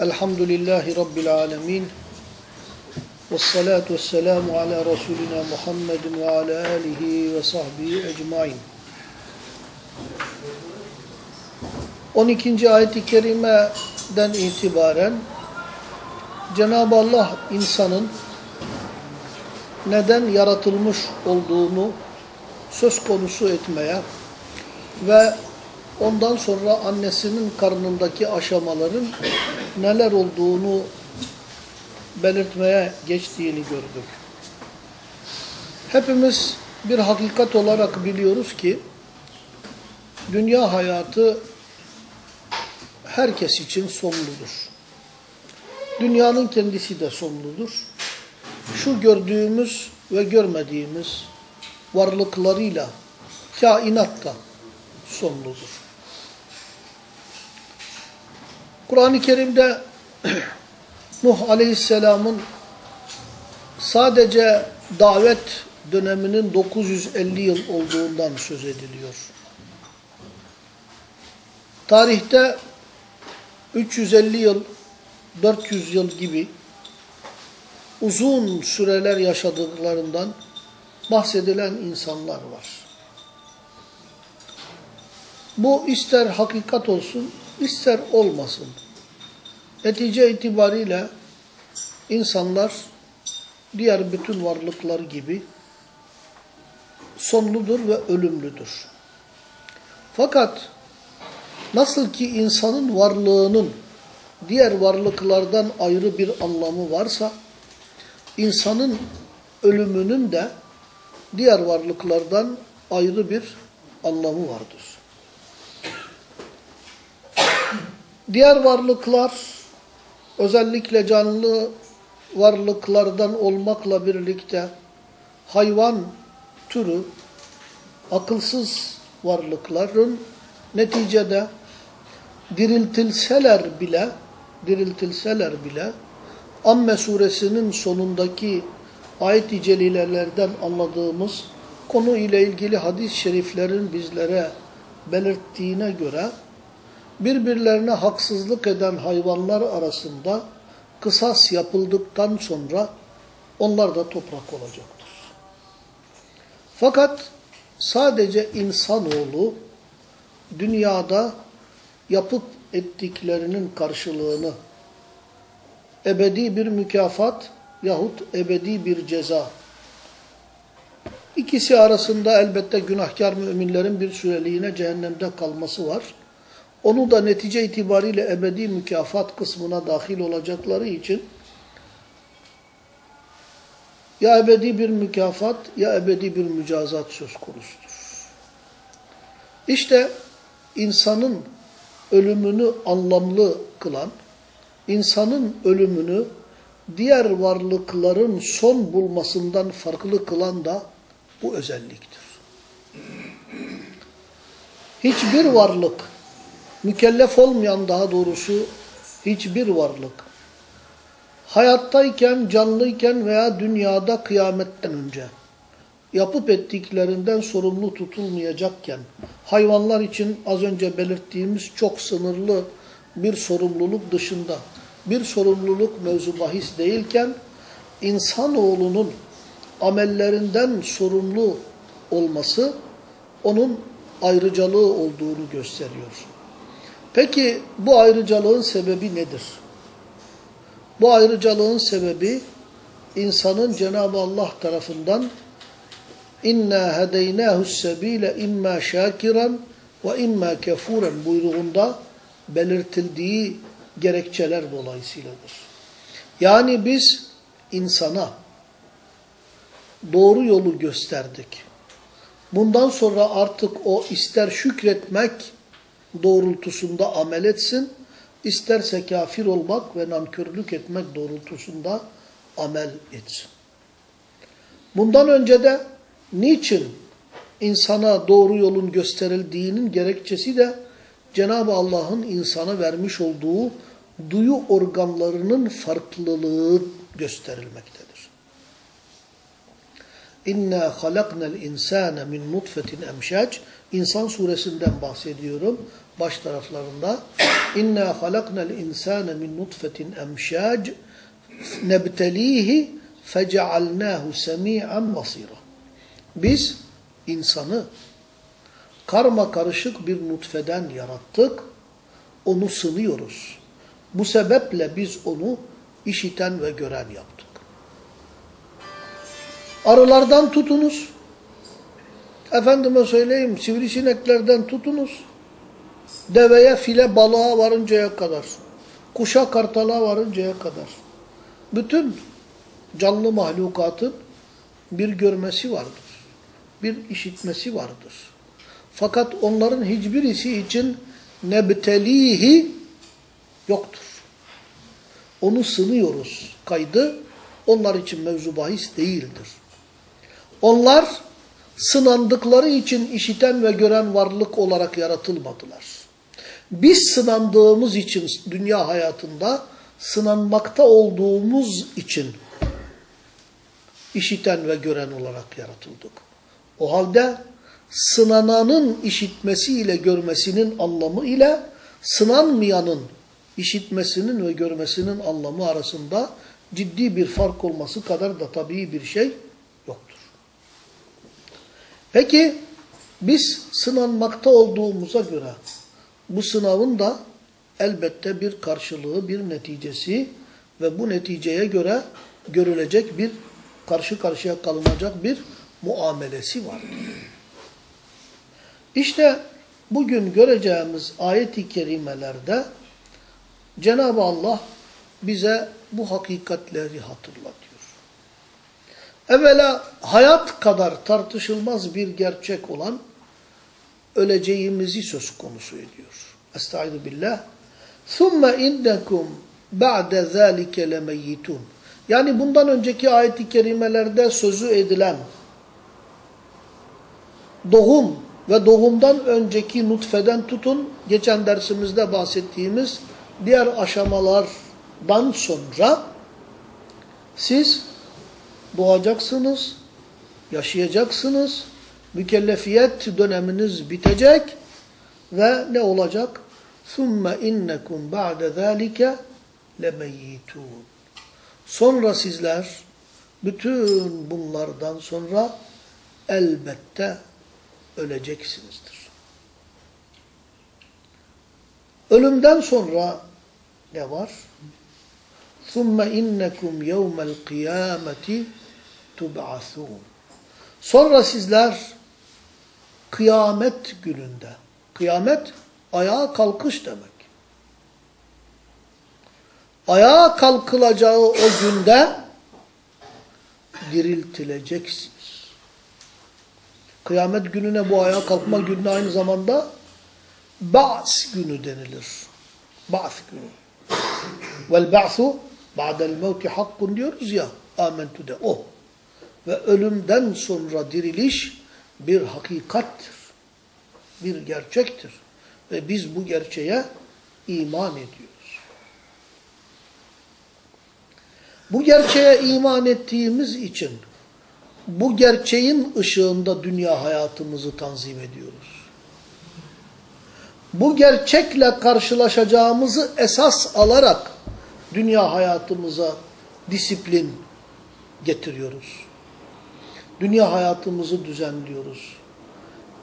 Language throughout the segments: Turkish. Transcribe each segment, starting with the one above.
Elhamdülillahi Rabbil alemin. Vessalatu vesselamu ala Resulina Muhammedin ve ala alihi ve sahbihi ecmain. 12. ayet-i kerimeden itibaren Cenab-ı Allah insanın neden yaratılmış olduğunu söz konusu etmeye ve ondan sonra annesinin karnındaki aşamaların neler olduğunu belirtmeye geçtiğini gördük. Hepimiz bir hakikat olarak biliyoruz ki dünya hayatı herkes için sonludur. Dünyanın kendisi de sonludur. Şu gördüğümüz ve görmediğimiz varlıklarıyla kainat da sonludur. Kur'an-ı Kerim'de Nuh Aleyhisselam'ın sadece davet döneminin 950 yıl olduğundan söz ediliyor. Tarihte 350 yıl, 400 yıl gibi uzun süreler yaşadıklarından bahsedilen insanlar var. Bu ister hakikat olsun, ister olmasın. Netice itibariyle insanlar diğer bütün varlıklar gibi sonludur ve ölümlüdür. Fakat nasıl ki insanın varlığının diğer varlıklardan ayrı bir anlamı varsa, insanın ölümünün de diğer varlıklardan ayrı bir anlamı vardır. Diğer varlıklar özellikle canlı varlıklardan olmakla birlikte hayvan türü akılsız varlıkların neticede diriltilseler bile diriltilseler bile Amme suresinin sonundaki ayet-i celilelerden anladığımız konu ile ilgili hadis-i şeriflerin bizlere belirttiğine göre birbirlerine haksızlık eden hayvanlar arasında kısas yapıldıktan sonra onlar da toprak olacaktır. Fakat sadece insanoğlu dünyada yapıp ettiklerinin karşılığını ebedi bir mükafat yahut ebedi bir ceza. İkisi arasında elbette günahkar müminlerin bir süreliğine cehennemde kalması var. Onu da netice itibariyle ebedi mükafat kısmına dahil olacakları için ya ebedi bir mükafat ya ebedi bir mücazat söz konusudur. İşte insanın ölümünü anlamlı kılan, insanın ölümünü diğer varlıkların son bulmasından farklı kılan da bu özelliktir. Hiçbir varlık, mükellef olmayan daha doğrusu hiçbir varlık, hayattayken, canlıyken veya dünyada kıyametten önce yapıp ettiklerinden sorumlu tutulmayacakken, hayvanlar için az önce belirttiğimiz çok sınırlı bir sorumluluk dışında, bir sorumluluk mevzu bahis değilken, insanoğlunun amellerinden sorumlu olması, onun ayrıcalığı olduğunu gösteriyor. Peki bu ayrıcalığın sebebi nedir? Bu ayrıcalığın sebebi insanın Cenab-ı Allah tarafından inna hedeynahu's sebile imma şakiran ve imma kefuren buyruğunda belirtildiği gerekçeler dolayısıyladır. Yani biz insana doğru yolu gösterdik. Bundan sonra artık o ister şükretmek doğrultusunda amel etsin, isterse kafir olmak ve nankörlük etmek doğrultusunda amel etsin. Bundan önce de niçin insana doğru yolun gösterildiğinin gerekçesi de Cenab-ı Allah'ın insana vermiş olduğu duyu organlarının farklılığı gösterilmektedir. İnna halaknal insane min nutfetin emşac. İnsan suresinden bahsediyorum. Baş taraflarında. İnna halaknal insane min nutfetin emşac. Nebtelihi fecealnahu semi'an basira. Biz insanı karma karışık bir nutfeden yarattık. Onu sınıyoruz. Bu sebeple biz onu işiten ve gören yaptık. Arılardan tutunuz. Efendime söyleyeyim sivrisineklerden tutunuz. Deveye, file, balığa varıncaya kadar. Kuşa, kartala varıncaya kadar. Bütün canlı mahlukatın bir görmesi vardır. Bir işitmesi vardır. Fakat onların hiçbirisi için nebtelihi yoktur. Onu sınıyoruz kaydı. Onlar için mevzu bahis değildir. Onlar sınandıkları için işiten ve gören varlık olarak yaratılmadılar. Biz sınandığımız için dünya hayatında sınanmakta olduğumuz için işiten ve gören olarak yaratıldık. O halde sınananın işitmesiyle görmesinin anlamı ile sınanmayanın işitmesinin ve görmesinin anlamı arasında ciddi bir fark olması kadar da tabii bir şey. Peki biz sınanmakta olduğumuza göre bu sınavın da elbette bir karşılığı, bir neticesi ve bu neticeye göre görülecek bir karşı karşıya kalınacak bir muamelesi vardır. İşte bugün göreceğimiz ayet-i kerimelerde Cenab-ı Allah bize bu hakikatleri hatırlatıyor. Evvela hayat kadar tartışılmaz bir gerçek olan öleceğimizi söz konusu ediyor. Estaizu billah. ثُمَّ اِنَّكُمْ بَعْدَ ذَٰلِكَ لَمَيِّتُونَ Yani bundan önceki ayet-i kerimelerde sözü edilen doğum ve doğumdan önceki nutfeden tutun, geçen dersimizde bahsettiğimiz diğer aşamalardan sonra siz doğacaksınız, yaşayacaksınız, mükellefiyet döneminiz bitecek ve ne olacak? ثُمَّ اِنَّكُمْ بَعْدَ ذَٰلِكَ لَمَيِّتُونَ Sonra sizler bütün bunlardan sonra elbette öleceksinizdir. Ölümden sonra ne var? ثُمَّ اِنَّكُمْ يَوْمَ الْقِيَامَةِ تُبْعَثُونَ Sonra sizler kıyamet gününde, kıyamet ayağa kalkış demek. Ayağa kalkılacağı o günde diriltileceksiniz. Kıyamet gününe bu ayağa kalkma gününe aynı zamanda Ba's günü denilir. Ba's günü. Vel ba'su ba'del mevti hakkun diyoruz ya. Amentu de o. Ve ölümden sonra diriliş bir hakikattir. Bir gerçektir. Ve biz bu gerçeğe iman ediyoruz. Bu gerçeğe iman ettiğimiz için bu gerçeğin ışığında dünya hayatımızı tanzim ediyoruz. Bu gerçekle karşılaşacağımızı esas alarak dünya hayatımıza disiplin getiriyoruz. Dünya hayatımızı düzenliyoruz.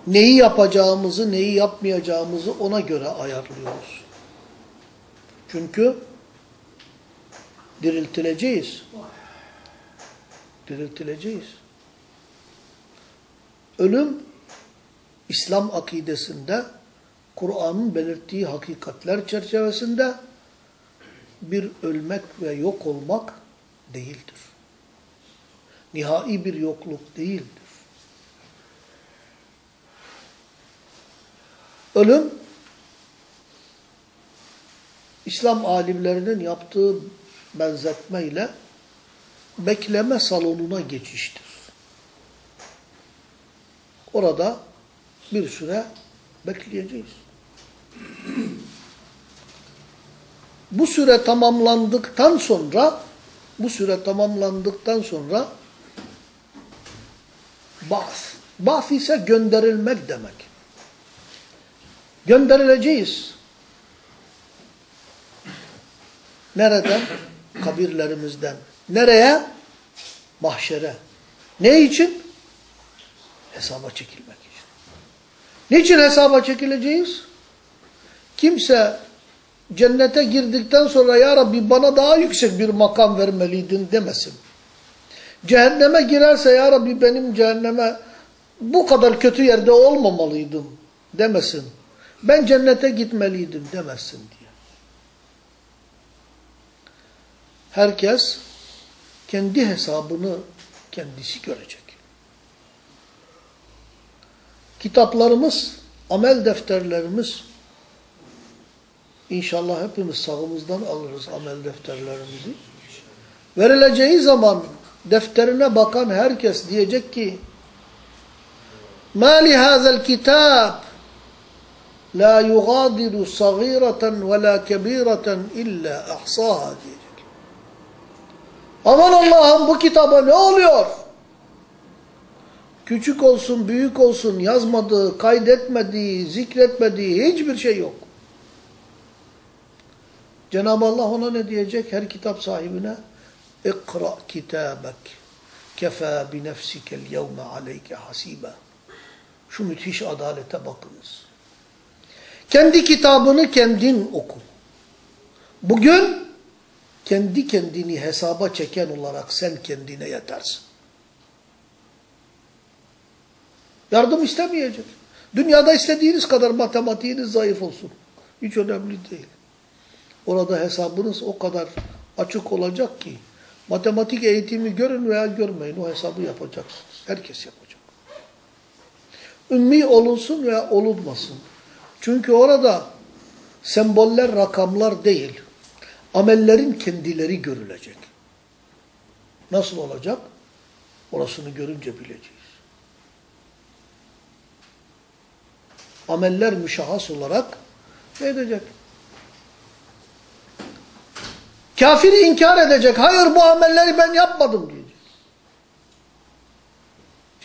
Neyi yapacağımızı, neyi yapmayacağımızı ona göre ayarlıyoruz. Çünkü diriltileceğiz. Diriltileceğiz. Ölüm, İslam akidesinde, Kur'an'ın belirttiği hakikatler çerçevesinde bir ölmek ve yok olmak değildir. Nihai bir yokluk değildir. Ölüm, İslam alimlerinin yaptığı benzetmeyle bekleme salonuna geçiştir. Orada bir süre bekleyeceğiz. Bu süre tamamlandıktan sonra bu süre tamamlandıktan sonra Ba'th. Ba'th ise gönderilmek demek. Gönderileceğiz. Nereden? Kabirlerimizden. Nereye? Mahşere. Ne için? Hesaba çekilmek için. Niçin hesaba çekileceğiz? Kimse cennete girdikten sonra ya Rabbi bana daha yüksek bir makam vermeliydin demesin. Cehenneme girerse ya Rabbi benim cehenneme bu kadar kötü yerde olmamalıydım demesin. Ben cennete gitmeliydim demesin diye. Herkes kendi hesabını kendisi görecek. Kitaplarımız, amel defterlerimiz İnşallah hepimiz sağımızdan alırız amel defterlerimizi. Verileceği zaman defterine bakan herkes diyecek ki مَا لِهَذَا الْكِتَابِ لَا يُغَادِرُ صَغِيرَةً وَلَا كَبِيرَةً اِلَّا اَحْصَاهَا diyecek. Aman Allah'ım bu kitaba ne oluyor? Küçük olsun, büyük olsun yazmadığı, kaydetmediği, zikretmediği hiçbir şey yok. Cenab-ı Allah ona ne diyecek? Her kitap sahibine ikra kitabek kefa bi nefsikel yevme aleyke hasibe şu müthiş adalete bakınız. Kendi kitabını kendin oku. Bugün kendi kendini hesaba çeken olarak sen kendine yetersin. Yardım istemeyecek. Dünyada istediğiniz kadar matematiğiniz zayıf olsun. Hiç önemli değil. Orada hesabınız o kadar açık olacak ki matematik eğitimi görün veya görmeyin o hesabı yapacaksınız. Herkes yapacak. Ümmi olunsun veya olunmasın. Çünkü orada semboller, rakamlar değil. Amellerin kendileri görülecek. Nasıl olacak? Orasını görünce bileceğiz. Ameller müşahhas olarak ne edecek? Kafiri inkar edecek. Hayır bu amelleri ben yapmadım diyecek.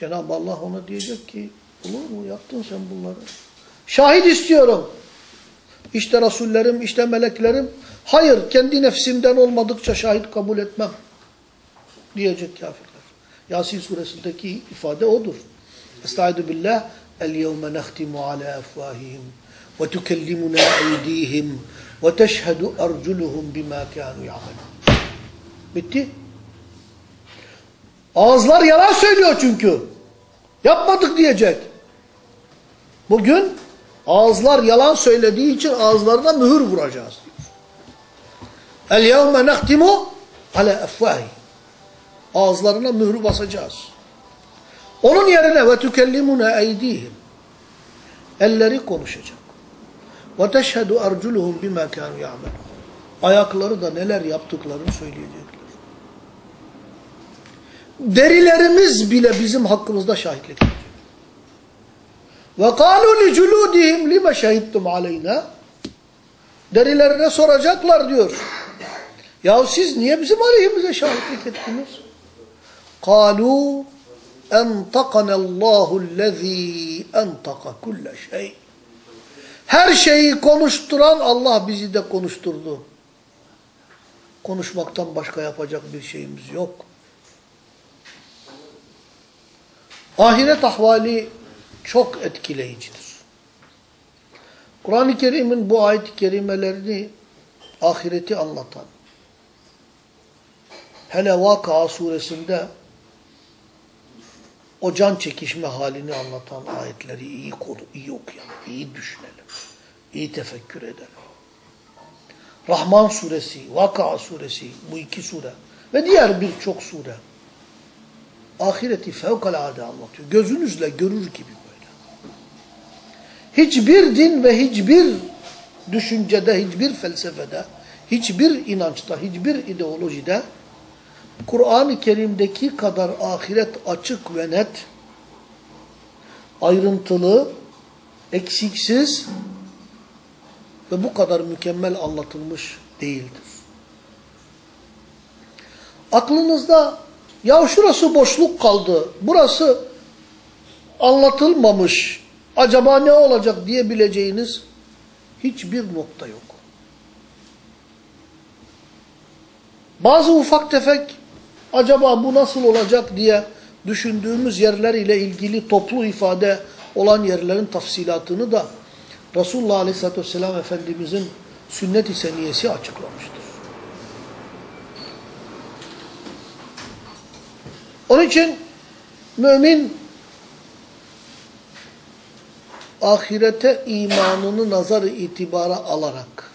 Cenab-ı Allah ona diyecek ki olur mu yaptın sen bunları? Şahit istiyorum. İşte Resullerim, işte meleklerim. Hayır kendi nefsimden olmadıkça şahit kabul etmem. Diyecek kafirler. Yasin suresindeki ifade odur. Estaizu billah. Ala efvahihim ve tukellimuna eydihim ve teşhedü erculuhum bima kanu ya'malun. Bitti. Ağızlar yalan söylüyor çünkü. Yapmadık diyecek. Bugün ağızlar yalan söylediği için ağızlarına mühür vuracağız diyor. El yevme nehtimu ala efvahi. Ağızlarına mührü basacağız. Onun yerine ve tükellimuna eydihim. Elleri konuşacak. Ve teşhedü erculuhum bima kanu ya'melun. Ayakları da neler yaptıklarını söyleyecekler. Derilerimiz bile bizim hakkımızda şahitlik edecek. Ve kâlu li culûdihim lime şehittum aleyna. Derilerine soracaklar diyor. Ya siz niye bizim aleyhimize şahitlik ettiniz? Kâlu entakanallahu allazî entaka kulle şey. Her şeyi konuşturan Allah bizi de konuşturdu. Konuşmaktan başka yapacak bir şeyimiz yok. Ahiret ahvali çok etkileyicidir. Kur'an-ı Kerim'in bu ayet-i kerimelerini ahireti anlatan, hele Vaka suresinde o can çekişme halini anlatan ayetleri iyi konu, iyi okuyalım, iyi düşünelim, iyi tefekkür edelim. Rahman suresi, Vaka suresi, bu iki sure ve diğer birçok sure ahireti fevkalade anlatıyor. Gözünüzle görür gibi böyle. Hiçbir din ve hiçbir düşüncede, hiçbir felsefede, hiçbir inançta, hiçbir ideolojide Kur'an-ı Kerim'deki kadar ahiret açık ve net, ayrıntılı, eksiksiz ve bu kadar mükemmel anlatılmış değildir. Aklınızda ya şurası boşluk kaldı, burası anlatılmamış, acaba ne olacak diyebileceğiniz hiçbir nokta yok. Bazı ufak tefek acaba bu nasıl olacak diye düşündüğümüz yerler ile ilgili toplu ifade olan yerlerin tafsilatını da Resulullah Aleyhisselatü Vesselam Efendimizin sünnet-i seniyesi açıklamıştır. Onun için mümin ahirete imanını nazar itibara alarak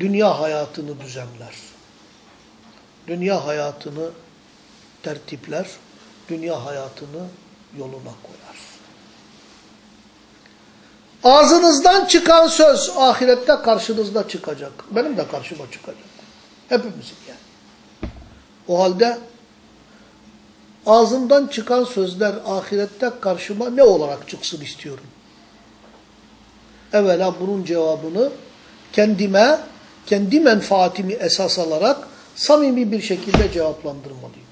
dünya hayatını düzenler. Dünya hayatını tertipler, dünya hayatını yoluna koyar. Ağzınızdan çıkan söz ahirette karşınızda çıkacak. Benim de karşıma çıkacak. Hepimizin yani. O halde ağzımdan çıkan sözler ahirette karşıma ne olarak çıksın istiyorum. Evvela bunun cevabını kendime, kendi menfaatimi esas alarak samimi bir şekilde cevaplandırmalıyım.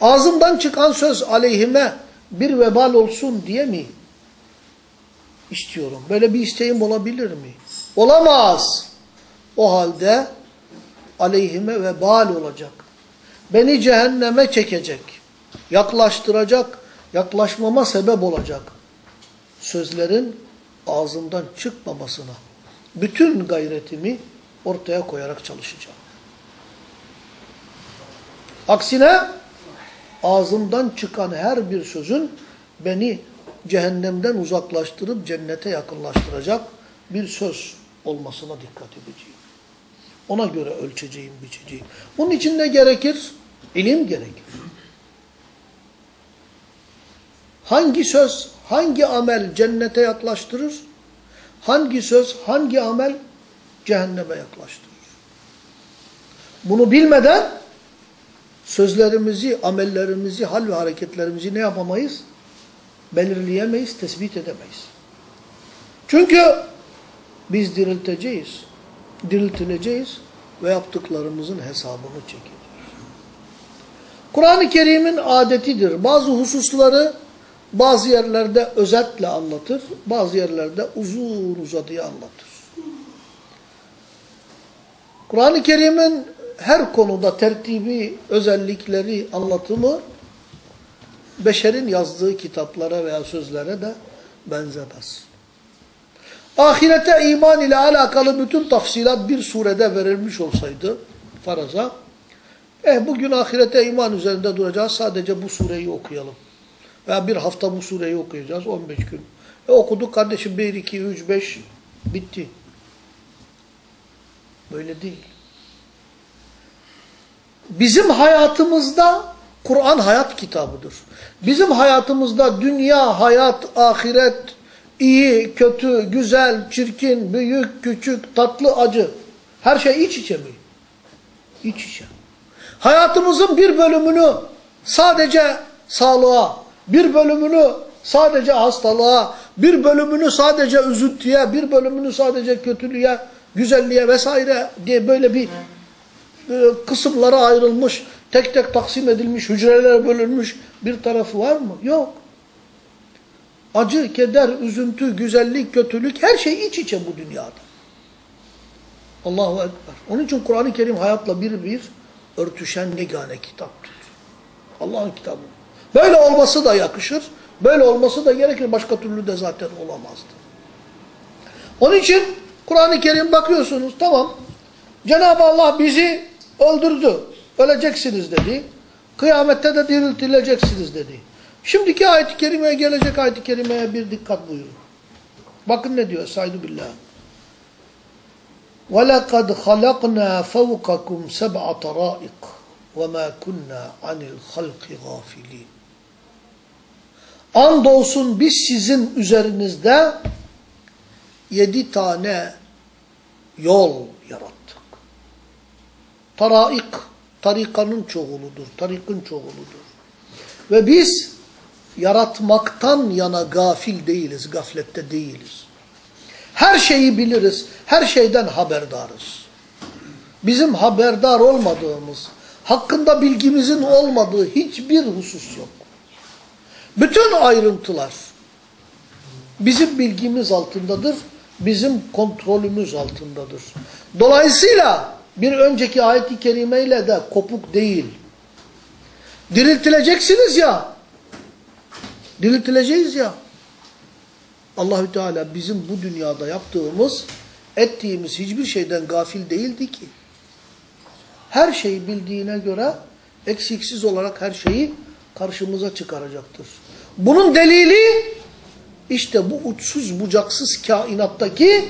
Ağzımdan çıkan söz aleyhime bir vebal olsun diye mi istiyorum? Böyle bir isteğim olabilir mi? Olamaz. O halde aleyhime vebal olacak. Beni cehenneme çekecek. Yaklaştıracak. Yaklaşmama sebep olacak. Sözlerin ağzımdan çıkmamasına bütün gayretimi ortaya koyarak çalışacağım. Aksine ağzımdan çıkan her bir sözün beni cehennemden uzaklaştırıp cennete yakınlaştıracak bir söz olmasına dikkat edeceğim. Ona göre ölçeceğim, biçeceğim. Bunun için ne gerekir? İlim gerekir. Hangi söz, hangi amel cennete yaklaştırır? Hangi söz, hangi amel cehenneme yaklaştırır? Bunu bilmeden sözlerimizi, amellerimizi, hal ve hareketlerimizi ne yapamayız? Belirleyemeyiz, tespit edemeyiz. Çünkü biz dirilteceğiz, diriltileceğiz ve yaptıklarımızın hesabını çekeceğiz. Kur'an-ı Kerim'in adetidir. Bazı hususları bazı yerlerde özetle anlatır, bazı yerlerde uzun uzadıya anlatır. Kur'an-ı Kerim'in her konuda tertibi, özellikleri, anlatımı beşerin yazdığı kitaplara veya sözlere de benzemez. Ahirete iman ile alakalı bütün tafsilat bir surede verilmiş olsaydı faraza, eh bugün ahirete iman üzerinde duracağız sadece bu sureyi okuyalım. Veya bir hafta bu sureyi okuyacağız 15 gün. E okuduk kardeşim 1, 2, 3, 5 bitti. Böyle değil. Bizim hayatımızda Kur'an hayat kitabıdır. Bizim hayatımızda dünya, hayat, ahiret, iyi, kötü, güzel, çirkin, büyük, küçük, tatlı, acı. Her şey iç içe mi? İç içe. Hayatımızın bir bölümünü sadece sağlığa, bir bölümünü sadece hastalığa, bir bölümünü sadece üzüntüye, bir bölümünü sadece kötülüğe, güzelliğe vesaire diye böyle bir kısımlara ayrılmış, tek tek taksim edilmiş, hücrelere bölünmüş bir tarafı var mı? Yok. Acı, keder, üzüntü, güzellik, kötülük her şey iç içe bu dünyada. Allahu Ekber. Onun için Kur'an-ı Kerim hayatla bir bir örtüşen negane kitaptır. Allah'ın kitabı. Böyle olması da yakışır. Böyle olması da gerekir. Başka türlü de zaten olamazdı. Onun için Kur'an-ı Kerim bakıyorsunuz tamam. Cenab-ı Allah bizi öldürdü. Öleceksiniz dedi. Kıyamette de diriltileceksiniz dedi. Şimdiki ayet-i kerimeye gelecek ayet-i kerimeye bir dikkat buyurun. Bakın ne diyor Saydu Billah. وَلَقَدْ خَلَقْنَا فَوْقَكُمْ سَبْعَ طَرَائِقٍ وَمَا كُنَّا عَنِ الْخَلْقِ غَافِلِينَ Andolsun biz sizin üzerinizde yedi tane yol yarattık. Taraik, tarikanın çoğuludur, tarikın çoğuludur. Ve biz yaratmaktan yana gafil değiliz, gaflette değiliz. Her şeyi biliriz, her şeyden haberdarız. Bizim haberdar olmadığımız, hakkında bilgimizin olmadığı hiçbir husus yok. Bütün ayrıntılar bizim bilgimiz altındadır, bizim kontrolümüz altındadır. Dolayısıyla bir önceki ayet-i kerimeyle de kopuk değil. Diriltileceksiniz ya, diriltileceğiz ya. Allahü Teala bizim bu dünyada yaptığımız, ettiğimiz hiçbir şeyden gafil değildi ki. Her şeyi bildiğine göre eksiksiz olarak her şeyi karşımıza çıkaracaktır. Bunun delili işte bu uçsuz bucaksız kainattaki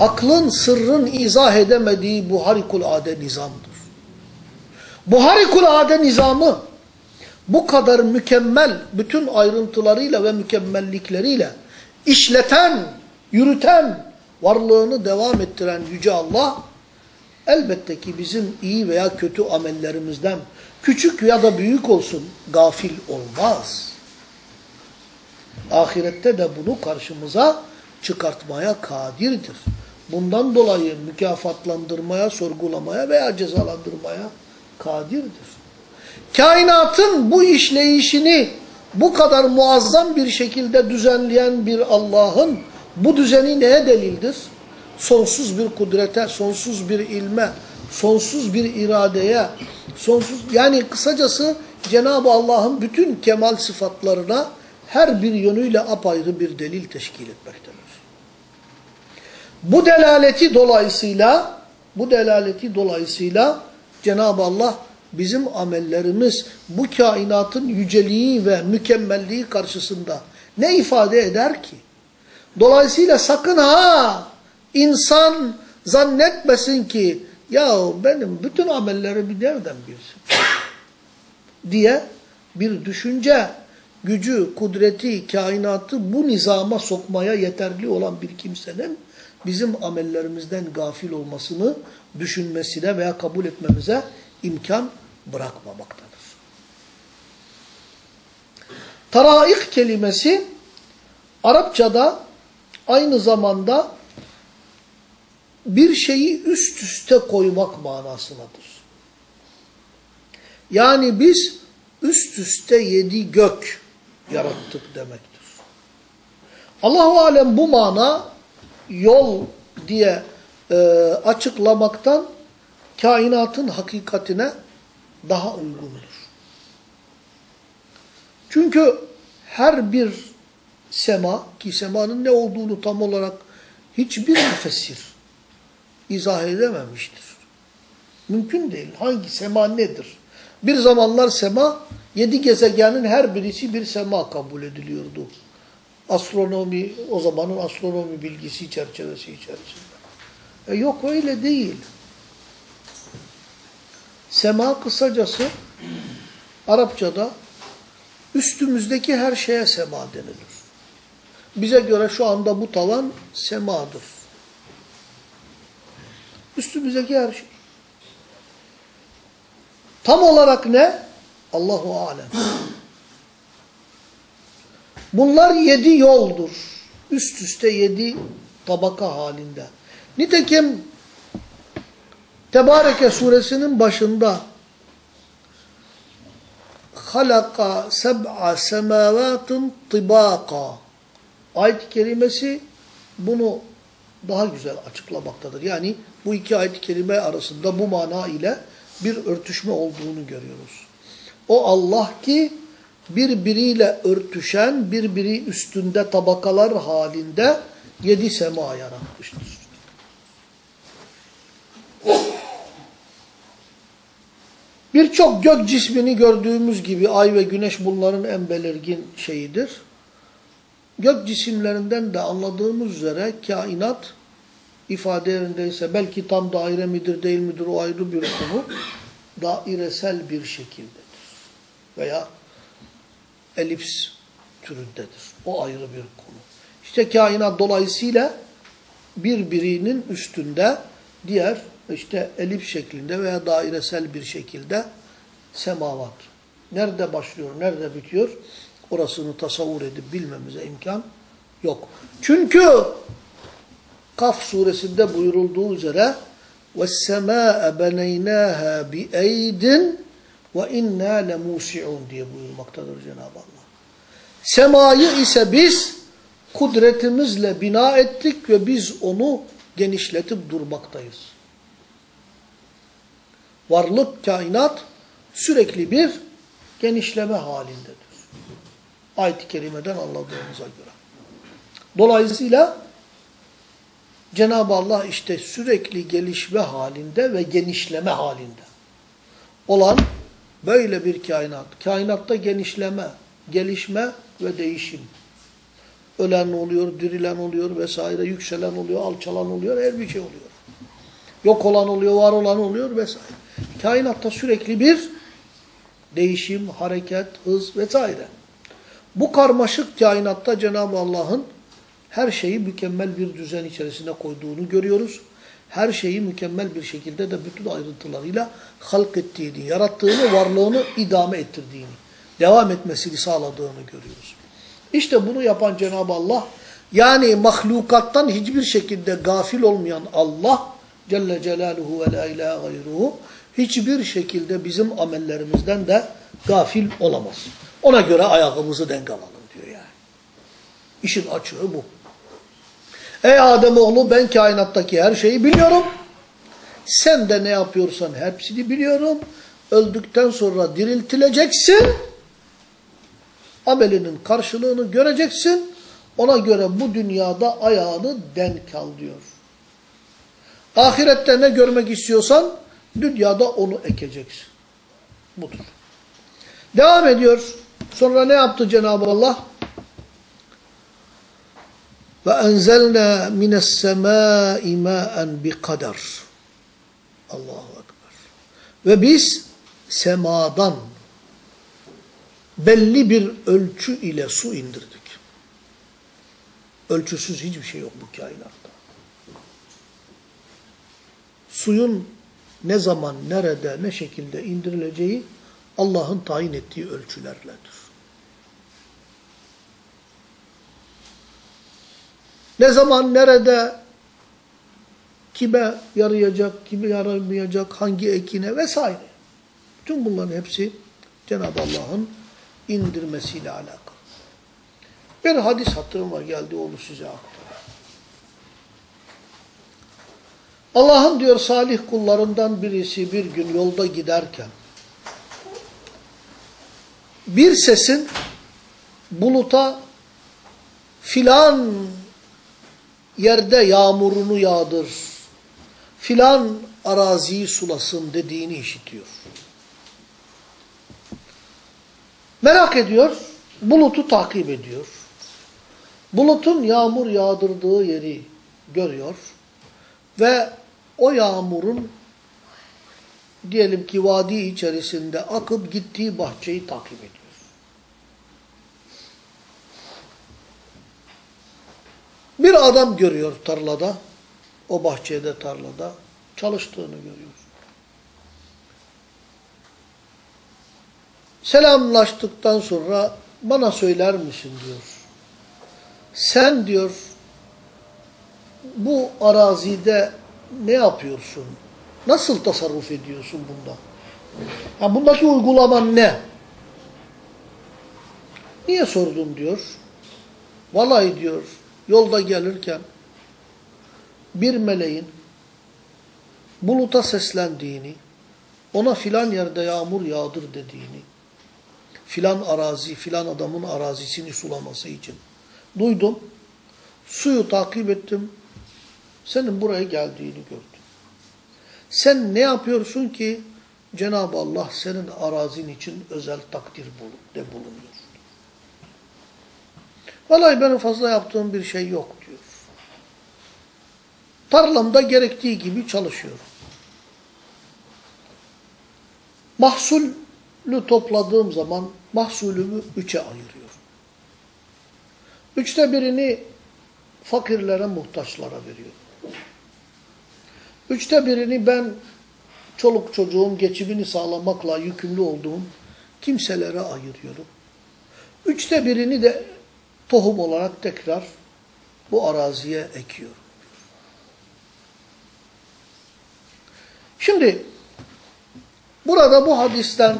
aklın sırrın izah edemediği bu harikulade nizamdır. Bu harikulade nizamı bu kadar mükemmel bütün ayrıntılarıyla ve mükemmellikleriyle işleten, yürüten, varlığını devam ettiren Yüce Allah elbette ki bizim iyi veya kötü amellerimizden küçük ya da büyük olsun gafil olmaz. Ahirette de bunu karşımıza çıkartmaya kadirdir. Bundan dolayı mükafatlandırmaya, sorgulamaya veya cezalandırmaya kadirdir. Kainatın bu işleyişini bu kadar muazzam bir şekilde düzenleyen bir Allah'ın bu düzeni neye delildir? Sonsuz bir kudrete, sonsuz bir ilme, sonsuz bir iradeye, sonsuz yani kısacası Cenab-ı Allah'ın bütün kemal sıfatlarına her bir yönüyle apayrı bir delil teşkil etmektedir. Bu delaleti dolayısıyla bu delaleti dolayısıyla Cenab-ı Allah bizim amellerimiz bu kainatın yüceliği ve mükemmelliği karşısında ne ifade eder ki? Dolayısıyla sakın ha insan zannetmesin ki ya benim bütün amellerimi nereden bilsin diye bir düşünce gücü, kudreti, kainatı bu nizama sokmaya yeterli olan bir kimsenin bizim amellerimizden gafil olmasını düşünmesine veya kabul etmemize imkan bırakmamaktadır. Taraik kelimesi Arapçada aynı zamanda bir şeyi üst üste koymak manasındadır. Yani biz üst üste yedi gök yarattık demektir. Allahu alem bu mana yol diye e, açıklamaktan kainatın hakikatine daha uygundur. Çünkü her bir sema ki semanın ne olduğunu tam olarak hiçbir müfessir izah edememiştir. Mümkün değil. Hangi sema nedir? Bir zamanlar sema yedi gezegenin her birisi bir sema kabul ediliyordu. Astronomi, o zamanın astronomi bilgisi çerçevesi içerisinde. E yok öyle değil. Sema kısacası Arapçada üstümüzdeki her şeye sema denilir. Bize göre şu anda bu tavan semadır. Üstümüzdeki her şey. Tam olarak ne? Allahu alem. Bunlar yedi yoldur. Üst üste yedi tabaka halinde. Nitekim Tebareke suresinin başında halaka seb'a semavatın tibaka ayet-i kerimesi bunu daha güzel açıklamaktadır. Yani bu iki ayet-i kerime arasında bu mana ile bir örtüşme olduğunu görüyoruz. O Allah ki birbiriyle örtüşen, birbiri üstünde tabakalar halinde yedi sema yaratmıştır. Birçok gök cismini gördüğümüz gibi ay ve güneş bunların en belirgin şeyidir. Gök cisimlerinden de anladığımız üzere kainat ifade yerindeyse belki tam daire midir değil midir o ayrı bir konu. Dairesel bir şekildedir. Veya elips türündedir. O ayrı bir konu. İşte kainat dolayısıyla birbirinin üstünde diğer işte elip şeklinde veya dairesel bir şekilde semavat. Nerede başlıyor, nerede bitiyor? Orasını tasavvur edip bilmemize imkan yok. Çünkü Kaf suresinde buyurulduğu üzere وَالسَّمَاءَ بَنَيْنَاهَا بِاَيْدٍ ve inna lemusiun diye buyurmaktadır Cenab-ı Allah. Semayı ise biz kudretimizle bina ettik ve biz onu genişletip durmaktayız. Varlık, kainat sürekli bir genişleme halindedir. Ayet-i kerimeden anladığımıza göre. Dolayısıyla Cenab-ı Allah işte sürekli gelişme halinde ve genişleme halinde olan böyle bir kainat. Kainatta genişleme, gelişme ve değişim. Ölen oluyor, dirilen oluyor vesaire, yükselen oluyor, alçalan oluyor, her bir şey oluyor. Yok olan oluyor, var olan oluyor vesaire. Kainatta sürekli bir değişim, hareket, hız vesaire. Bu karmaşık kainatta Cenab-ı Allah'ın her şeyi mükemmel bir düzen içerisine koyduğunu görüyoruz. Her şeyi mükemmel bir şekilde de bütün ayrıntılarıyla halk ettiğini, yarattığını, varlığını idame ettirdiğini, devam etmesini sağladığını görüyoruz. İşte bunu yapan Cenab-ı Allah, yani mahlukattan hiçbir şekilde gafil olmayan Allah, Celle Celaluhu ve la ilahe gayruhu, hiçbir şekilde bizim amellerimizden de gafil olamaz. Ona göre ayağımızı denk alalım diyor yani. İşin açığı bu. Ey Ademoğlu ben kainattaki her şeyi biliyorum. Sen de ne yapıyorsan hepsini biliyorum. Öldükten sonra diriltileceksin. Amelinin karşılığını göreceksin. Ona göre bu dünyada ayağını denk al diyor. Ahirette ne görmek istiyorsan dünyada onu ekeceksin. Budur. Devam ediyor. Sonra ne yaptı Cenab-ı Allah? Ve enzelna mines semâi mâen bi kadar. Allahu Ekber. Ve biz semadan belli bir ölçü ile su indirdik. Ölçüsüz hiçbir şey yok bu kainatta. Suyun ne zaman, nerede, ne şekilde indirileceği Allah'ın tayin ettiği ölçülerledir. Ne zaman, nerede, kime yarayacak, kime yaramayacak, hangi ekine vesaire. Tüm bunların hepsi Cenab-ı Allah'ın indirmesiyle alakalı. Bir hadis hatırıma geldi onu size aktarayım. Allah'ın diyor salih kullarından birisi bir gün yolda giderken bir sesin buluta filan yerde yağmurunu yağdır, filan araziyi sulasın dediğini işitiyor. Merak ediyor, bulutu takip ediyor. Bulutun yağmur yağdırdığı yeri görüyor ve o yağmurun diyelim ki vadi içerisinde akıp gittiği bahçeyi takip ediyor. Bir adam görüyor tarlada, o bahçede tarlada çalıştığını görüyor. Selamlaştıktan sonra bana söyler misin diyor. Sen diyor bu arazide ne yapıyorsun? Nasıl tasarruf ediyorsun bunda? Ya bundaki uygulaman ne? Niye sordun diyor. Vallahi diyor yolda gelirken bir meleğin buluta seslendiğini, ona filan yerde yağmur yağdır dediğini, filan arazi, filan adamın arazisini sulaması için duydum. Suyu takip ettim. Senin buraya geldiğini gördüm. Sen ne yapıyorsun ki Cenab-ı Allah senin arazin için özel takdir de bulunuyor. Vallahi benim fazla yaptığım bir şey yok diyor. Tarlamda gerektiği gibi çalışıyorum. Mahsulü topladığım zaman mahsulümü üçe ayırıyorum. Üçte birini fakirlere, muhtaçlara veriyorum. Üçte birini ben çoluk çocuğun geçimini sağlamakla yükümlü olduğum kimselere ayırıyorum. Üçte birini de tohum olarak tekrar bu araziye ekiyorum. Şimdi burada bu hadisten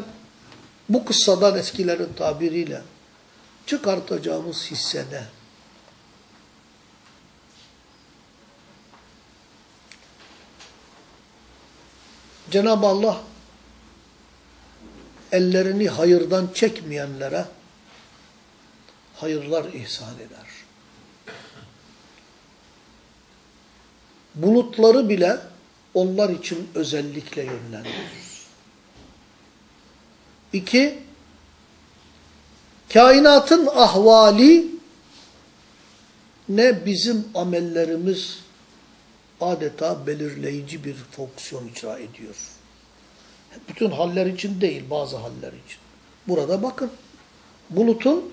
bu kıssadan eskilerin tabiriyle çıkartacağımız hisse ne? Cenab-ı Allah ellerini hayırdan çekmeyenlere hayırlar ihsan eder. Bulutları bile onlar için özellikle yönlendirir. İki, kainatın ahvali ne bizim amellerimiz adeta belirleyici bir fonksiyon icra ediyor. Bütün haller için değil, bazı haller için. Burada bakın, bulutun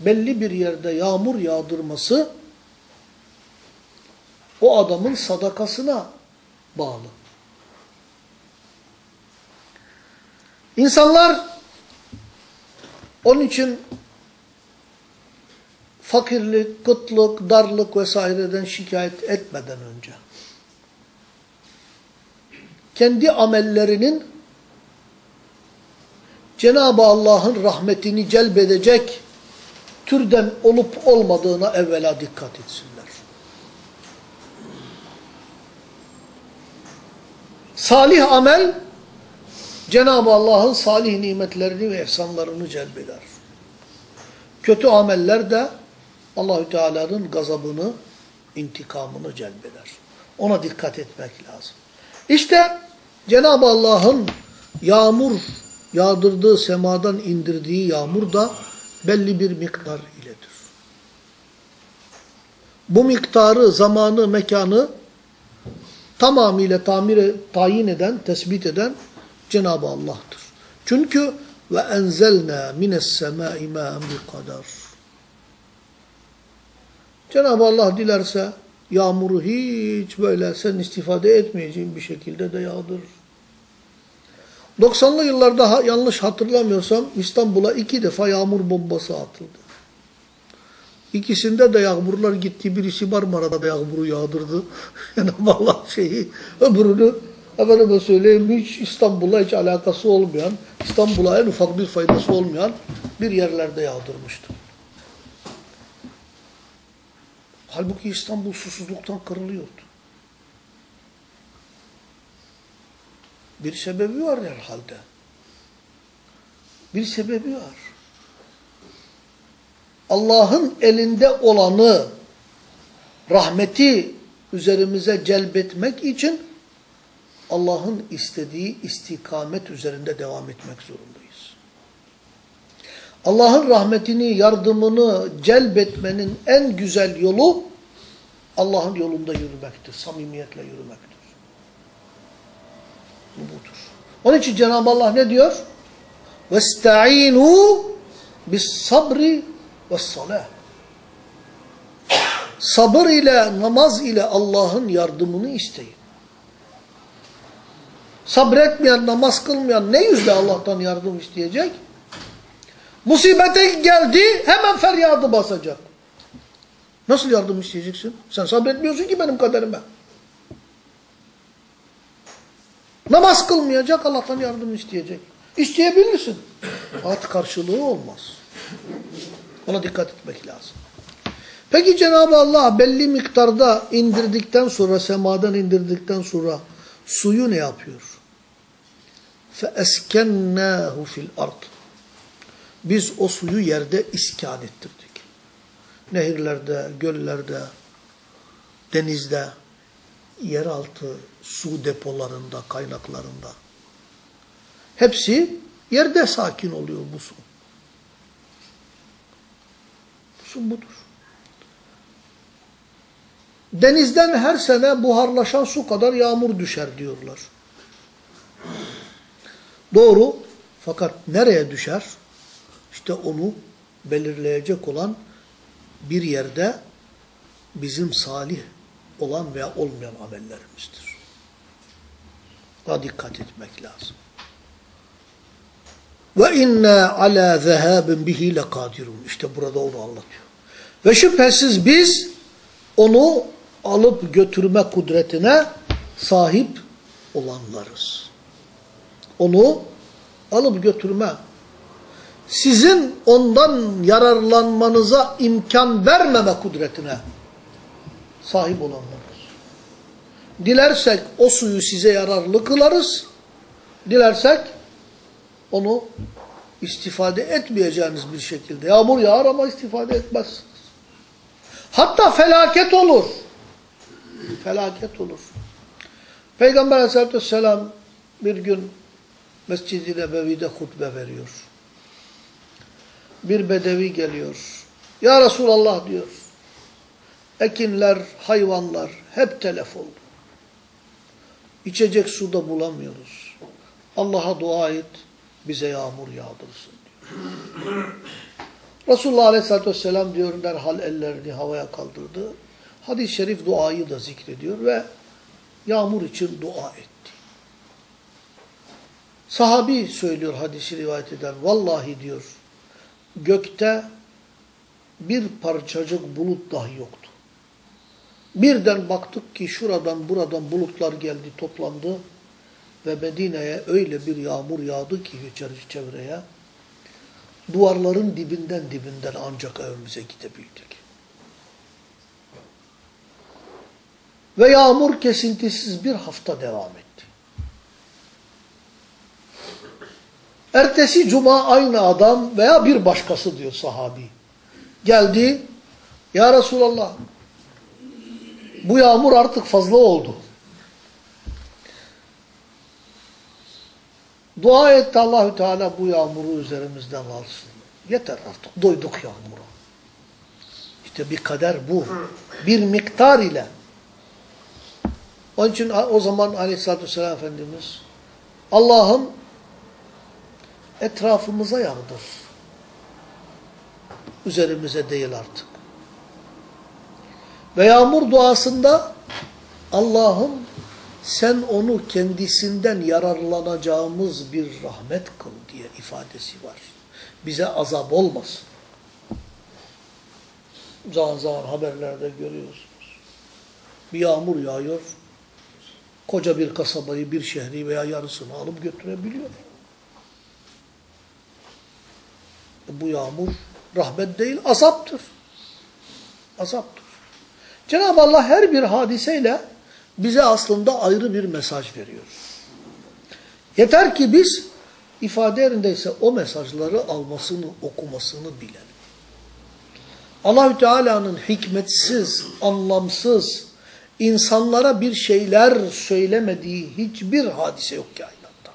belli bir yerde yağmur yağdırması o adamın sadakasına bağlı. İnsanlar onun için fakirlik, kıtlık, darlık vesaireden şikayet etmeden önce kendi amellerinin Cenab-ı Allah'ın rahmetini celbedecek türden olup olmadığına evvela dikkat etsinler. Salih amel Cenab-ı Allah'ın salih nimetlerini ve ihsanlarını celbeder. Kötü ameller de Allahü Teala'nın gazabını, intikamını celbeder. Ona dikkat etmek lazım. İşte Cenab-ı Allah'ın yağmur yağdırdığı, semadan indirdiği yağmur da belli bir miktar iledir. Bu miktarı, zamanı, mekanı tamamıyla tamir, tayin eden, tespit eden Cenab-ı Allah'tır. Çünkü ve enzelna mines semai ma'en kadar. Cenab-ı Allah dilerse yağmuru hiç böyle sen istifade etmeyeceğin bir şekilde de yağdırır. 90'lı yıllarda yanlış hatırlamıyorsam İstanbul'a iki defa yağmur bombası atıldı. İkisinde de yağmurlar gitti. Birisi Marmara'da da yağmuru yağdırdı. Yani Allah şeyi öbürünü efendime söyleyeyim hiç İstanbul'a hiç alakası olmayan, İstanbul'a en ufak bir faydası olmayan bir yerlerde yağdırmıştı. Halbuki İstanbul susuzluktan kırılıyordu. Bir sebebi var herhalde. Bir sebebi var. Allah'ın elinde olanı, rahmeti üzerimize celbetmek için Allah'ın istediği istikamet üzerinde devam etmek zorundayız. Allah'ın rahmetini, yardımını celbetmenin en güzel yolu Allah'ın yolunda yürümektir, samimiyetle yürümektir. Bu budur. Onun için Cenab-ı Allah ne diyor? وَاسْتَعِينُوا بِالصَّبْرِ وَالصَّلَاةِ Sabır ile, namaz ile Allah'ın yardımını isteyin. Sabretmeyen, namaz kılmayan ne yüzle Allah'tan yardım isteyecek? Musibete geldi, hemen feryadı basacak. Nasıl yardım isteyeceksin? Sen sabretmiyorsun ki benim kaderime. Namaz kılmayacak, Allah'tan yardım isteyecek. İsteyebilirsin. At karşılığı olmaz. Ona dikkat etmek lazım. Peki Cenab-ı Allah belli miktarda indirdikten sonra, semadan indirdikten sonra suyu ne yapıyor? فَاَسْكَنَّاهُ fil ard. Biz o suyu yerde iskan ettirdik. Nehirlerde, göllerde, denizde, yeraltı su depolarında, kaynaklarında. Hepsi yerde sakin oluyor bu su. Su budur. Denizden her sene buharlaşan su kadar yağmur düşer diyorlar. Doğru. Fakat nereye düşer? İşte onu belirleyecek olan bir yerde bizim salih olan veya olmayan amellerimizdir. Buna dikkat etmek lazım. Ve inna ala zehabin bihi lekadirun. İşte burada onu anlatıyor. Ve şüphesiz biz onu alıp götürme kudretine sahip olanlarız. Onu alıp götürme sizin ondan yararlanmanıza imkan vermeme kudretine sahip olanlarız. Dilersek o suyu size yararlı kılarız. Dilersek onu istifade etmeyeceğiniz bir şekilde. Yağmur yağar ama istifade etmezsiniz. Hatta felaket olur. Felaket olur. Peygamber aleyhissalatü vesselam bir gün Mescid-i Nebevi'de hutbe veriyor. Bir bedevi geliyor. Ya Resulallah diyor. Ekinler, hayvanlar hep telef oldu. İçecek su da bulamıyoruz. Allah'a dua et, bize yağmur yağdırsın diyor. Resulullah Aleyhisselatü Vesselam diyor derhal ellerini havaya kaldırdı. Hadis-i şerif duayı da zikrediyor ve yağmur için dua etti. Sahabi söylüyor hadisi rivayet eden. Vallahi diyor gökte bir parçacık bulut dahi yoktu. Birden baktık ki şuradan buradan bulutlar geldi toplandı ve Medine'ye öyle bir yağmur yağdı ki çevreye. Duvarların dibinden dibinden ancak evimize gidebildik. Ve yağmur kesintisiz bir hafta devam etti. Ertesi cuma aynı adam veya bir başkası diyor sahabi. Geldi. Ya Resulallah bu yağmur artık fazla oldu. Dua etti Allahü Teala bu yağmuru üzerimizden alsın. Yeter artık. Doyduk yağmura. İşte bir kader bu. Bir miktar ile. Onun için o zaman aleyhissalatü vesselam Efendimiz Allah'ım etrafımıza yağdır. Üzerimize değil artık. Ve yağmur duasında Allah'ım sen onu kendisinden yararlanacağımız bir rahmet kıl diye ifadesi var. Bize azap olmasın. Zaman zaman haberlerde görüyorsunuz. Bir yağmur yağıyor. Koca bir kasabayı, bir şehri veya yarısını alıp götürebiliyor. Bu yağmur rahmet değil, azaptır. Azaptır. Cenab-ı Allah her bir hadiseyle bize aslında ayrı bir mesaj veriyor. Yeter ki biz ifade yerindeyse o mesajları almasını, okumasını bilelim. Allahü Teala'nın hikmetsiz, anlamsız, insanlara bir şeyler söylemediği hiçbir hadise yok kainatta.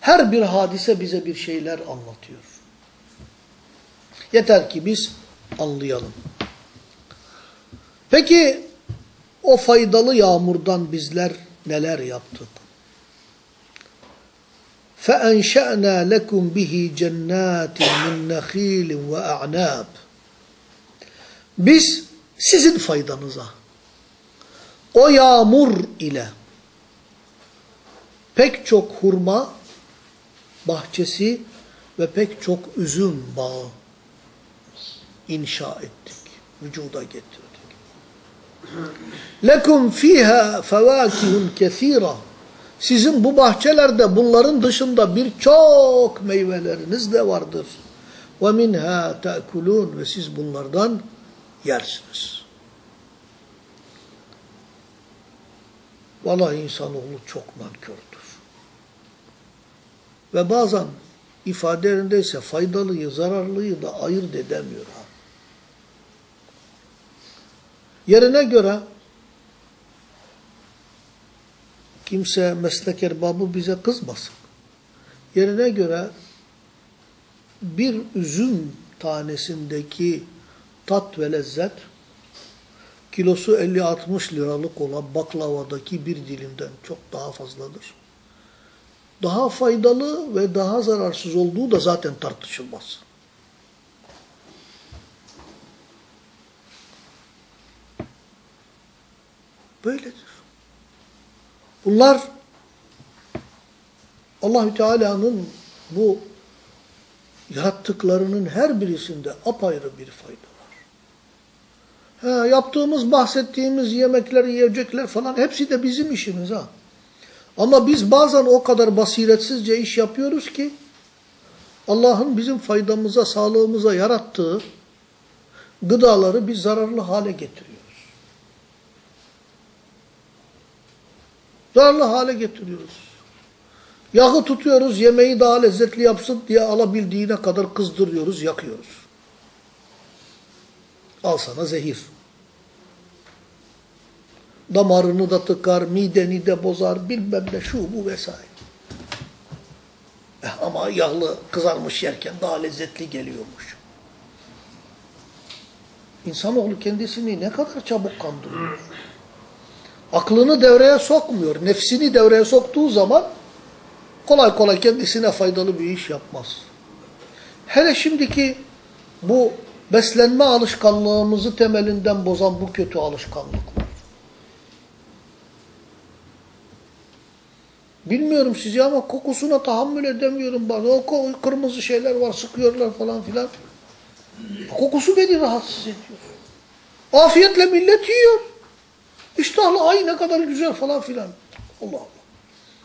Her bir hadise bize bir şeyler anlatıyor. Yeter ki biz anlayalım. Peki o faydalı yağmurdan bizler neler yaptık? فَاَنْشَأْنَا لَكُمْ بِهِ جَنَّاتٍ مِنْ نَخِيلٍ وَاَعْنَابٍ Biz sizin faydanıza o yağmur ile pek çok hurma bahçesi ve pek çok üzüm bağı inşa ettik, vücuda getirdik. Lekum fiha fevakihun kesira. Sizin bu bahçelerde bunların dışında birçok meyveleriniz de vardır. Ve minha ta'kulun ve siz bunlardan yersiniz. Vallahi insanoğlu çok nankördür. Ve bazen ifadelerindeyse faydalıyı, zararlıyı da ayırt edemiyor. Ha. Yerine göre kimse meslek erbabı bize kızmasın. Yerine göre bir üzüm tanesindeki tat ve lezzet kilosu 50-60 liralık olan baklavadaki bir dilimden çok daha fazladır. Daha faydalı ve daha zararsız olduğu da zaten tartışılmaz. Böyledir. Bunlar Allahü Teala'nın bu yarattıklarının her birisinde apayrı bir fayda var. Ha, yaptığımız, bahsettiğimiz yemekler, yiyecekler falan hepsi de bizim işimiz ha. Ama biz bazen o kadar basiretsizce iş yapıyoruz ki Allah'ın bizim faydamıza, sağlığımıza yarattığı gıdaları biz zararlı hale getiriyoruz. Zararlı hale getiriyoruz. Yağı tutuyoruz, yemeği daha lezzetli yapsın diye alabildiğine kadar kızdırıyoruz, yakıyoruz. Al sana zehir. Damarını da tıkar, mideni de bozar, bilmem ne şu bu vesaire. Eh, ama yağlı kızarmış yerken daha lezzetli geliyormuş. İnsanoğlu kendisini ne kadar çabuk kandırıyor. Aklını devreye sokmuyor. Nefsini devreye soktuğu zaman kolay kolay kendisine faydalı bir iş yapmaz. Hele şimdiki bu beslenme alışkanlığımızı temelinden bozan bu kötü alışkanlık. Bilmiyorum sizi ama kokusuna tahammül edemiyorum. Bazı o kırmızı şeyler var sıkıyorlar falan filan. Kokusu beni rahatsız ediyor. Afiyetle millet yiyor. İştahlı ay ne kadar güzel falan filan. Allah Allah.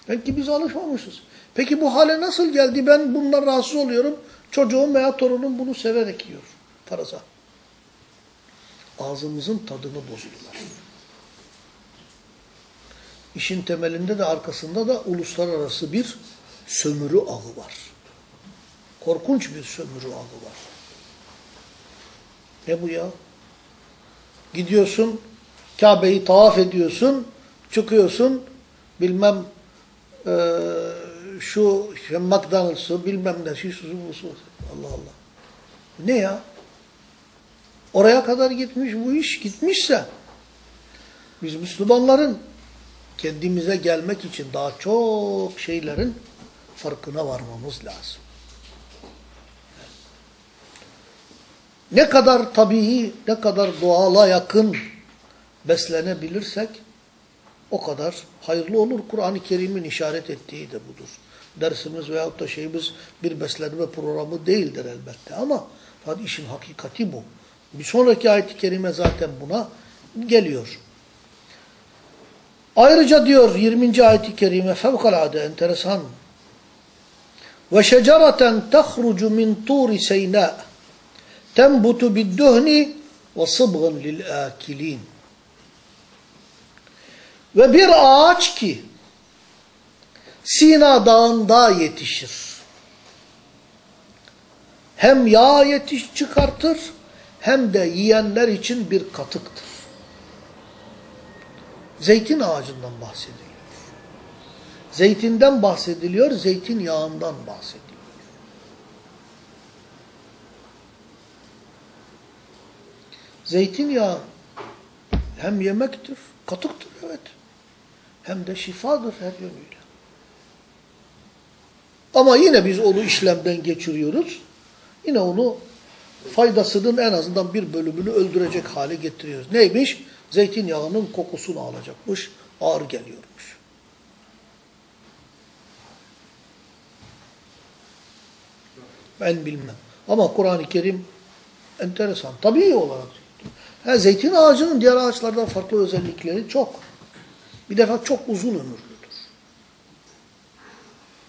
Belki biz alışmamışız. Peki bu hale nasıl geldi? Ben bundan rahatsız oluyorum. Çocuğum veya torunum bunu severek yiyor. Faraza. Ağzımızın tadını bozdular. İşin temelinde de arkasında da uluslararası bir sömürü ağı var. Korkunç bir sömürü ağı var. Ne bu ya? Gidiyorsun, Kabe'yi tavaf ediyorsun, çıkıyorsun, bilmem e, şu McDonald's'ı, bilmem ne, şu su, bu su. Allah Allah. Ne ya? Oraya kadar gitmiş bu iş, gitmişse biz Müslümanların kendimize gelmek için daha çok şeylerin farkına varmamız lazım. Ne kadar tabii, ne kadar doğala yakın beslenebilirsek o kadar hayırlı olur. Kur'an-ı Kerim'in işaret ettiği de budur. Dersimiz veyahut da şeyimiz bir beslenme programı değildir elbette ama fakat işin hakikati bu. Bir sonraki ayet-i kerime zaten buna geliyor. Ayrıca diyor 20. ayet-i kerime fevkalade enteresan. Ve şecereten tehrucu min turi seyna tenbutu bidduhni ve sıbgın lil akilin. Ve bir ağaç ki Sina dağında yetişir. Hem yağ yetiş çıkartır hem de yiyenler için bir katıktır. Zeytin ağacından bahsediliyor. Zeytinden bahsediliyor, zeytin yağından bahsediliyor. Zeytinyağı hem yemektir, katıktır evet. Hem de şifadır her yönüyle. Ama yine biz onu işlemden geçiriyoruz. Yine onu faydasının en azından bir bölümünü öldürecek hale getiriyoruz. Neymiş? Zeytinyağının kokusunu alacakmış, ağır geliyormuş. Ben bilmem. Ama Kur'an-ı Kerim enteresan. Tabii olarak. Ha, zeytin ağacının diğer ağaçlardan farklı özellikleri çok. Bir defa çok uzun ömürlüdür.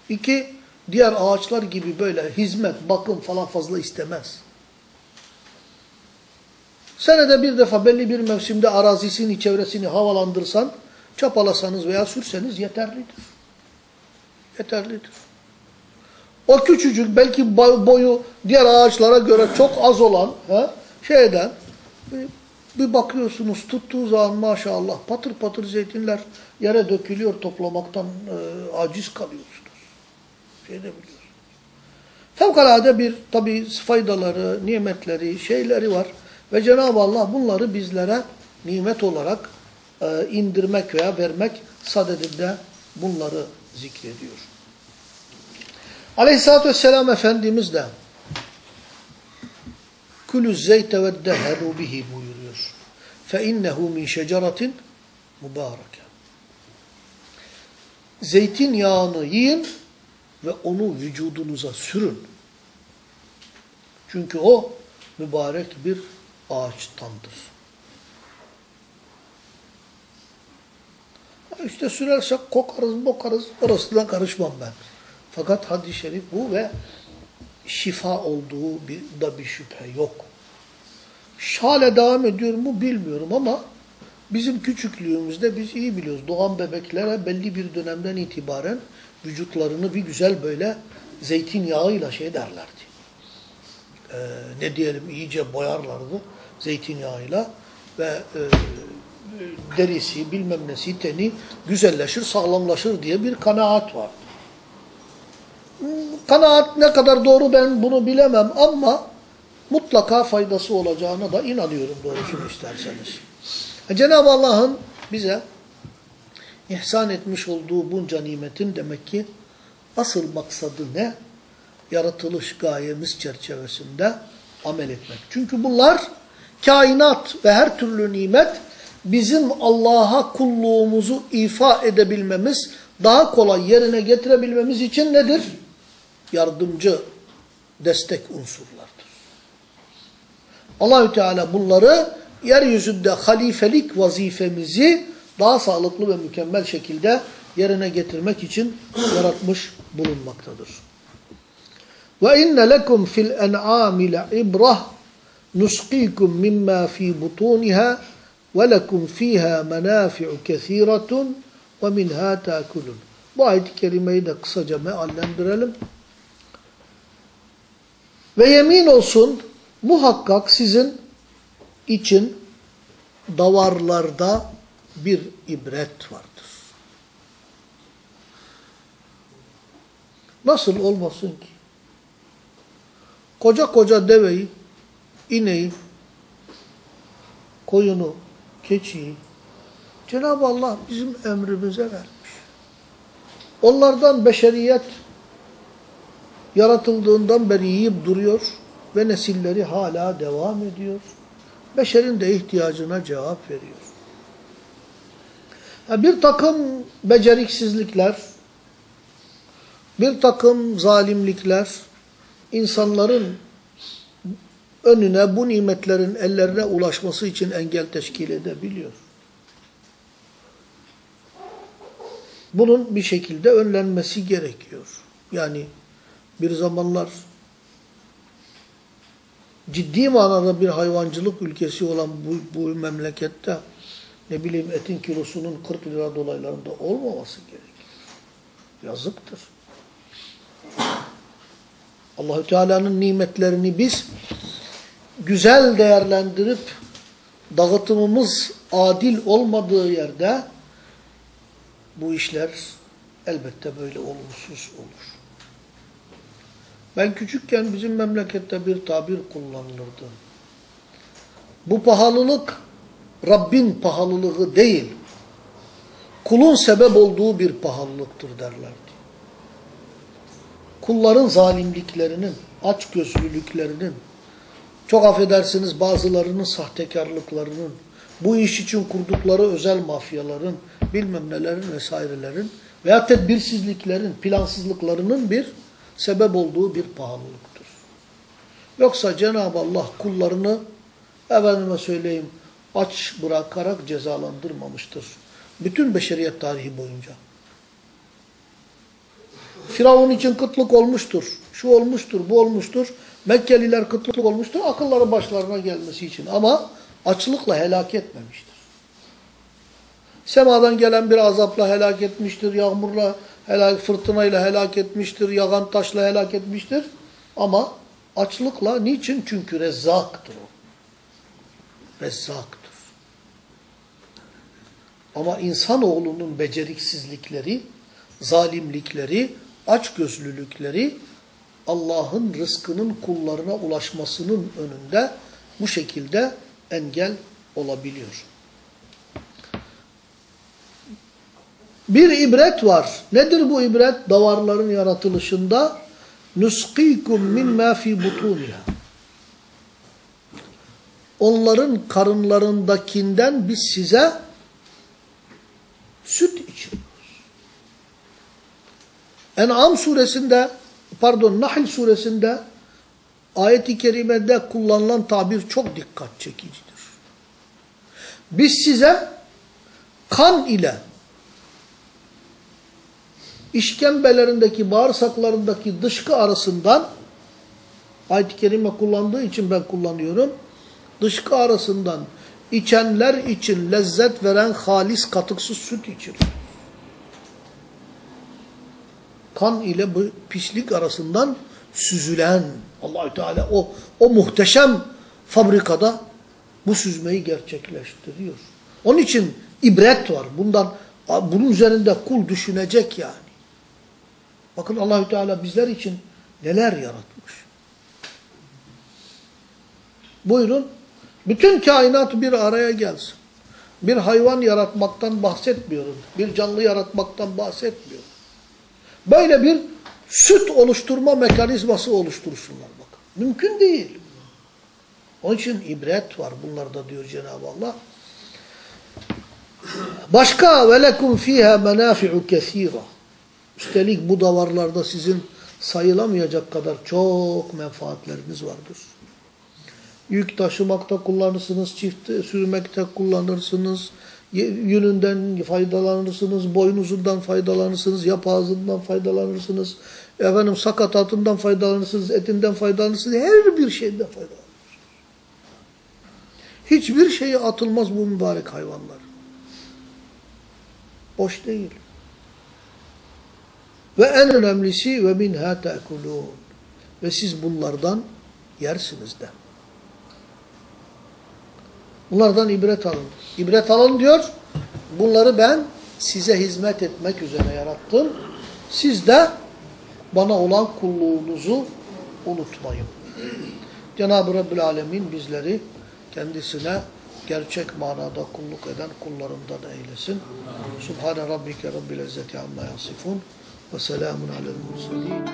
İki, diğer ağaçlar gibi böyle hizmet, bakım falan fazla istemez. Senede bir defa belli bir mevsimde arazisini, çevresini havalandırsan, çapalasanız veya sürseniz yeterlidir. Yeterlidir. O küçücük, belki boyu diğer ağaçlara göre çok az olan he, şeyden bir, bakıyorsunuz tuttuğu zaman maşallah patır patır zeytinler yere dökülüyor toplamaktan e, aciz kalıyorsunuz. Şey de biliyorsunuz. Fevkalade bir tabi faydaları, nimetleri, şeyleri var. Ve Cenab-ı Allah bunları bizlere nimet olarak e, indirmek veya vermek sadedinde bunları zikrediyor. Aleyhisselatü Vesselam Efendimiz de Kulü zeyte ve dehenu bihi buyuruyor. Fe innehu min şeceratin mübareke. Zeytin yağını yiyin ve onu vücudunuza sürün. Çünkü o mübarek bir ağaçtandır. İşte sürersek kokarız, bokarız, orasına karışmam ben. Fakat hadis-i şerif bu ve şifa olduğu bir, da bir şüphe yok. Hala devam ediyor mu bilmiyorum ama bizim küçüklüğümüzde biz iyi biliyoruz. Doğan bebeklere belli bir dönemden itibaren vücutlarını bir güzel böyle zeytinyağıyla şey derlerdi. Ee, ne diyelim iyice boyarlardı zeytinyağıyla ve e, derisi bilmem nesi teni güzelleşir sağlamlaşır diye bir kanaat var. Kanaat ne kadar doğru ben bunu bilemem ama mutlaka faydası olacağına da inanıyorum doğrusunu isterseniz. Cenab-ı Allah'ın bize ihsan etmiş olduğu bunca nimetin demek ki asıl maksadı ne? Yaratılış gayemiz çerçevesinde amel etmek. Çünkü bunlar kainat ve her türlü nimet bizim Allah'a kulluğumuzu ifa edebilmemiz, daha kolay yerine getirebilmemiz için nedir? Yardımcı, destek unsurlardır. Allahü Teala bunları yeryüzünde halifelik vazifemizi daha sağlıklı ve mükemmel şekilde yerine getirmek için yaratmış bulunmaktadır. Ve inne lekum fil en'ami le'ibrah nusqikum mimma fi butuniha ve lekum fiha menafi'u kesiratun ve minha ta'kulun. Bu ayet-i kerimeyi de kısaca meallendirelim. Ve yemin olsun muhakkak sizin için davarlarda bir ibret vardır. Nasıl olmasın ki? Koca koca deveyi, ineği, koyunu, keçiyi Cenab-ı Allah bizim emrimize vermiş. Onlardan beşeriyet yaratıldığından beri yiyip duruyor ve nesilleri hala devam ediyor. Beşerin de ihtiyacına cevap veriyor. Bir takım beceriksizlikler, bir takım zalimlikler, insanların önüne bu nimetlerin ellerine ulaşması için engel teşkil edebiliyor. Bunun bir şekilde önlenmesi gerekiyor. Yani bir zamanlar ciddi manada bir hayvancılık ülkesi olan bu, bu memlekette ne bileyim etin kilosunun 40 lira dolaylarında olmaması gerekir. Yazıktır. Allahü Teala'nın nimetlerini biz güzel değerlendirip dağıtımımız adil olmadığı yerde bu işler elbette böyle olumsuz olur. Ben küçükken bizim memlekette bir tabir kullanılırdı. Bu pahalılık Rabbin pahalılığı değil, kulun sebep olduğu bir pahalılıktır derlerdi. Kulların zalimliklerinin, açgözlülüklerinin, çok affedersiniz bazılarının sahtekarlıklarının, bu iş için kurdukları özel mafyaların, bilmem nelerin vesairelerin veya tedbirsizliklerin, plansızlıklarının bir sebep olduğu bir pahalılıktır. Yoksa Cenab-ı Allah kullarını efendime söyleyeyim aç bırakarak cezalandırmamıştır. Bütün beşeriyet tarihi boyunca. Firavun için kıtlık olmuştur. Şu olmuştur, bu olmuştur. Mekkeliler kıtlık olmuştur. Akılları başlarına gelmesi için. Ama açlıkla helak etmemiştir. Semadan gelen bir azapla helak etmiştir. Yağmurla, helak, fırtınayla helak etmiştir. Yağan taşla helak etmiştir. Ama açlıkla niçin? Çünkü rezzaktır o. Rezzaktır. Ama insanoğlunun beceriksizlikleri, zalimlikleri, açgözlülükleri Allah'ın rızkının kullarına ulaşmasının önünde bu şekilde engel olabiliyor. Bir ibret var. Nedir bu ibret? Davarların yaratılışında nusqikum mimma fi butuniha. Onların karınlarındakinden biz size süt içiriyoruz. En'am suresinde pardon Nahl suresinde ayet-i kerimede kullanılan tabir çok dikkat çekicidir. Biz size kan ile işkembelerindeki, bağırsaklarındaki dışkı arasından ayet-i kerime kullandığı için ben kullanıyorum. Dışkı arasından içenler için lezzet veren halis katıksız süt içir. Kan ile bu pislik arasından süzülen Allahü Teala o o muhteşem fabrikada bu süzmeyi gerçekleştiriyor. Onun için ibret var. Bundan bunun üzerinde kul düşünecek yani. Bakın Allahü Teala bizler için neler yaratmış. Buyurun. Bütün kainat bir araya gelsin. Bir hayvan yaratmaktan bahsetmiyorum. Bir canlı yaratmaktan bahsetmiyorum. Böyle bir süt oluşturma mekanizması oluştursunlar bakın. Mümkün değil. Onun için ibret var bunlarda diyor Cenab-ı Allah. Başka ve lekum fiha menafi'u kesira. Üstelik bu davarlarda sizin sayılamayacak kadar çok menfaatleriniz vardır. Yük taşımakta kullanırsınız, çift sürmekte kullanırsınız, yününden faydalanırsınız, boynuzundan faydalanırsınız, yapağızından faydalanırsınız, efendim sakatatından faydalanırsınız, etinden faydalanırsınız, her bir şeyden faydalanırsınız. Hiçbir şeye atılmaz bu mübarek hayvanlar. Boş değil. Ve en önemlisi ve minha te'kulun. Ve siz bunlardan yersiniz de. Bunlardan ibret alın. İbret alın diyor. Bunları ben size hizmet etmek üzere yarattım. Siz de bana olan kulluğunuzu unutmayın. Cenab-ı Rabbül Alemin bizleri kendisine gerçek manada kulluk eden kullarından eylesin. Subhane Rabbike Rabbil İzzeti Amma Yasifun وسلام على المرسلين.